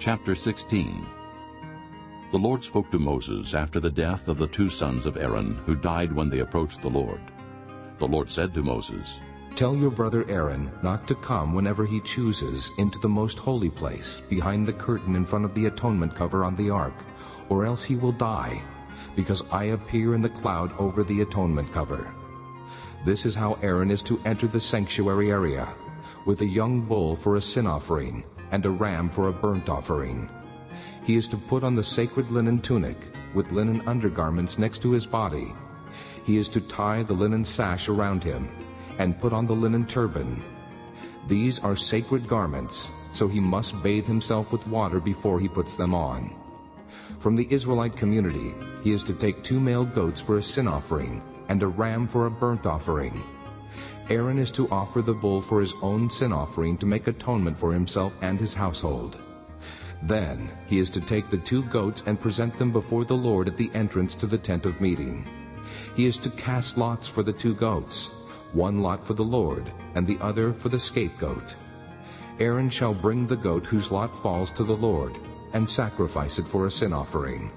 Chapter 16 The Lord spoke to Moses after the death of the two sons of Aaron who died when they approached the Lord. The Lord said to Moses, Tell your brother Aaron not to come whenever he chooses into the most holy place behind the curtain in front of the atonement cover on the ark, or else he will die, because I appear in the cloud over the atonement cover. This is how Aaron is to enter the sanctuary area, with a young bull for a sin offering and a ram for a burnt offering. He is to put on the sacred linen tunic with linen undergarments next to his body. He is to tie the linen sash around him and put on the linen turban. These are sacred garments, so he must bathe himself with water before he puts them on. From the Israelite community, he is to take two male goats for a sin offering and a ram for a burnt offering. Aaron is to offer the bull for his own sin offering to make atonement for himself and his household. Then he is to take the two goats and present them before the Lord at the entrance to the tent of meeting. He is to cast lots for the two goats, one lot for the Lord, and the other for the scapegoat. Aaron shall bring the goat whose lot falls to the Lord, and sacrifice it for a sin offering.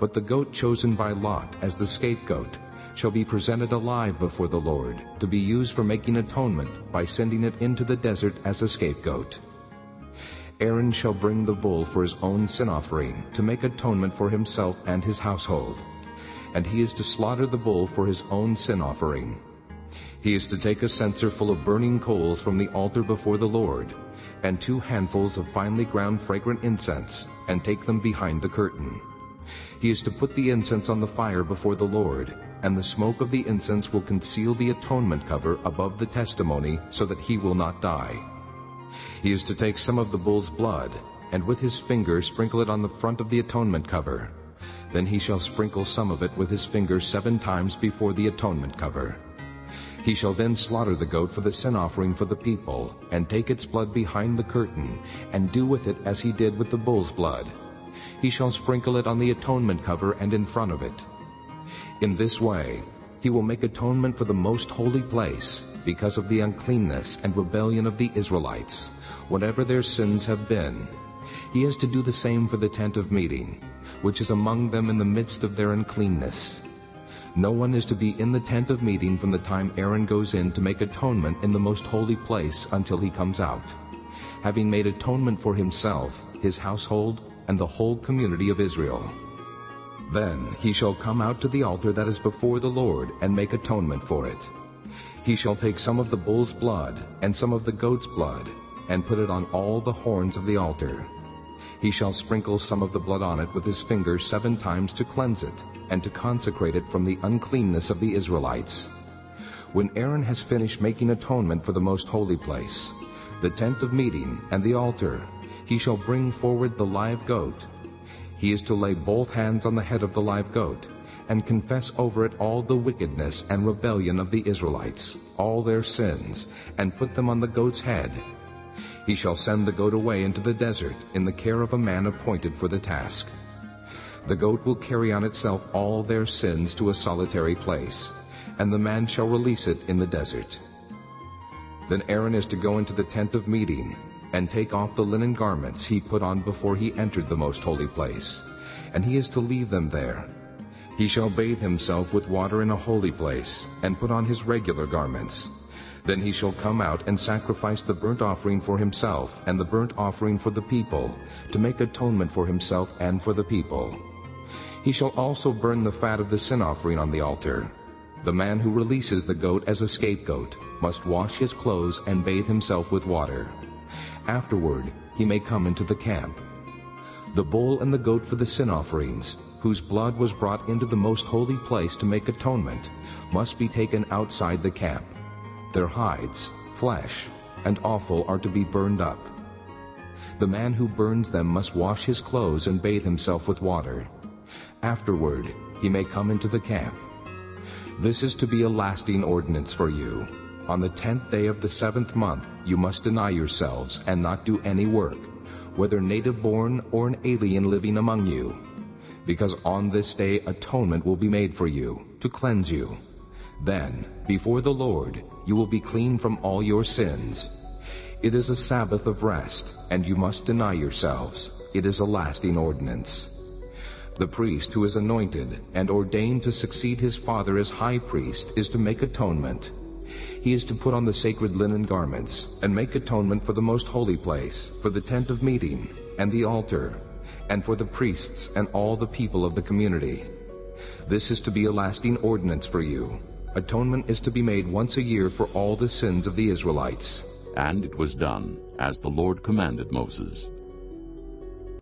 But the goat chosen by Lot as the scapegoat shall be presented alive before the Lord, to be used for making atonement by sending it into the desert as a scapegoat. Aaron shall bring the bull for his own sin offering, to make atonement for himself and his household. And he is to slaughter the bull for his own sin offering. He is to take a censer full of burning coals from the altar before the Lord, and two handfuls of finely ground fragrant incense, and take them behind the curtain. He is to put the incense on the fire before the Lord, and the smoke of the incense will conceal the atonement cover above the testimony so that he will not die. He is to take some of the bull's blood, and with his finger sprinkle it on the front of the atonement cover. Then he shall sprinkle some of it with his finger seven times before the atonement cover. He shall then slaughter the goat for the sin offering for the people, and take its blood behind the curtain, and do with it as he did with the bull's blood. He shall sprinkle it on the atonement cover and in front of it. In this way, he will make atonement for the most holy place because of the uncleanness and rebellion of the Israelites, whatever their sins have been. He is to do the same for the tent of meeting, which is among them in the midst of their uncleanness. No one is to be in the tent of meeting from the time Aaron goes in to make atonement in the most holy place until he comes out, having made atonement for himself, his household, and the whole community of Israel. Then he shall come out to the altar that is before the Lord and make atonement for it. He shall take some of the bull's blood and some of the goat's blood and put it on all the horns of the altar. He shall sprinkle some of the blood on it with his finger seven times to cleanse it and to consecrate it from the uncleanness of the Israelites. When Aaron has finished making atonement for the most holy place, the tent of meeting and the altar, he shall bring forward the live goat he is to lay both hands on the head of the live goat and confess over it all the wickedness and rebellion of the Israelites, all their sins, and put them on the goat's head. He shall send the goat away into the desert in the care of a man appointed for the task. The goat will carry on itself all their sins to a solitary place, and the man shall release it in the desert. Then Aaron is to go into the tent of meeting and take off the linen garments he put on before he entered the most holy place, and he is to leave them there. He shall bathe himself with water in a holy place, and put on his regular garments. Then he shall come out and sacrifice the burnt offering for himself and the burnt offering for the people, to make atonement for himself and for the people. He shall also burn the fat of the sin offering on the altar. The man who releases the goat as a scapegoat must wash his clothes and bathe himself with water. Afterward he may come into the camp. The bull and the goat for the sin offerings, whose blood was brought into the most holy place to make atonement, must be taken outside the camp. Their hides, flesh, and offal are to be burned up. The man who burns them must wash his clothes and bathe himself with water. Afterward he may come into the camp. This is to be a lasting ordinance for you, on the tenth day of the seventh month you must deny yourselves and not do any work, whether native-born or an alien living among you, because on this day atonement will be made for you, to cleanse you. Then, before the Lord, you will be clean from all your sins. It is a Sabbath of rest, and you must deny yourselves, it is a lasting ordinance. The priest who is anointed and ordained to succeed his father as high priest is to make atonement. He is to put on the sacred linen garments and make atonement for the most holy place, for the tent of meeting, and the altar, and for the priests and all the people of the community. This is to be a lasting ordinance for you. Atonement is to be made once a year for all the sins of the Israelites. And it was done, as the Lord commanded Moses.